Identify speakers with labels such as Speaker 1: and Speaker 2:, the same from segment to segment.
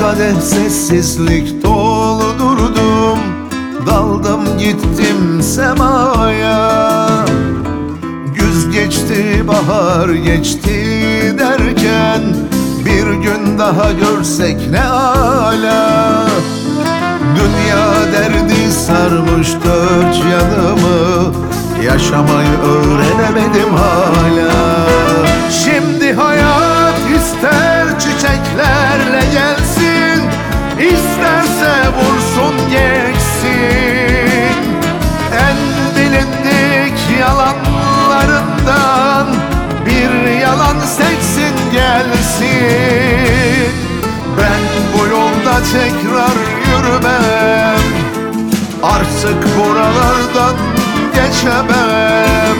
Speaker 1: kadeh sessizlik doldurdum Daldım gittim semaya. Güz geçti bahar geçti derken Bir gün daha görsek ne ala. Dünya derdi sarmış dört yanımı. Yaşamayı öğrenemedim hala seçsin gelsin. Ben bu yolda tekrar yürümem. Artık buralardan geçemem.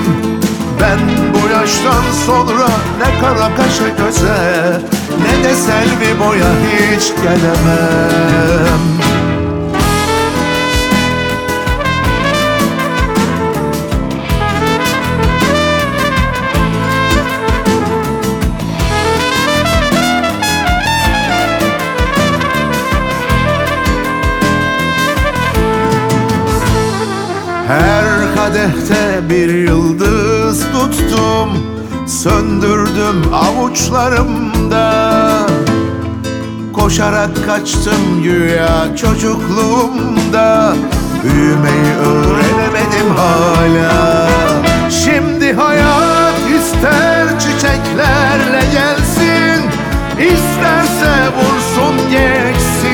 Speaker 1: Ben bu yaştan sonra ne kara kaşa göze Ne de selvi boya hiç gelemem kadehte bir yıldız tuttum Söndürdüm avuçlarımda. Koşarak kaçtım güya çocukluğumda Büyümeyi öğrenemedim hala. Şimdi hayat ister çiçeklerle gelsin İsterse vursun geçsin.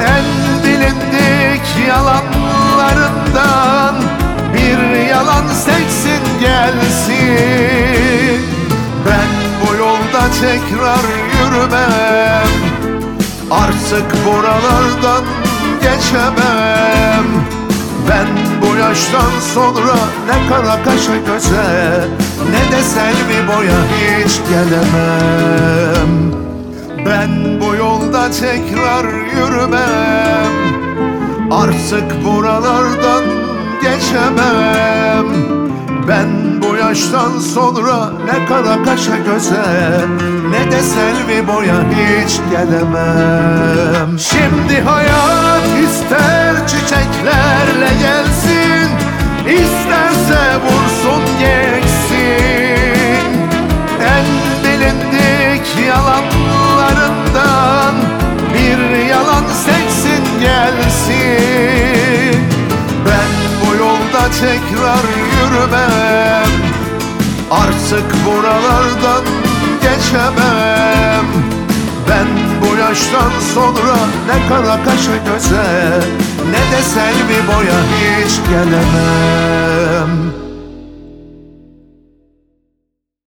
Speaker 1: En bilindik yalanlarından tekrar yürümem. Artık buralardan geçemem. Ben bu yaştan sonra ne kara kaşa göze Ne de selvi boya hiç gelemem. Ben bu yolda tekrar yürümem. Artık buralardan geçemem. Ben bu yaştan sonra ne kara kaşa göze Ne de selvi boya hiç gelemem. Şimdi hayat ister çiçeklerle gelsin İsterse vursun geçsin. En bilindik yalanlarından Bir yalan seçsin gelsin. Ben bu yolda tekrar yürümem Artık buralardan geçemem. Ben bu yaştan sonra ne kara kaşa göze Ne de selvi boya hiç gelemem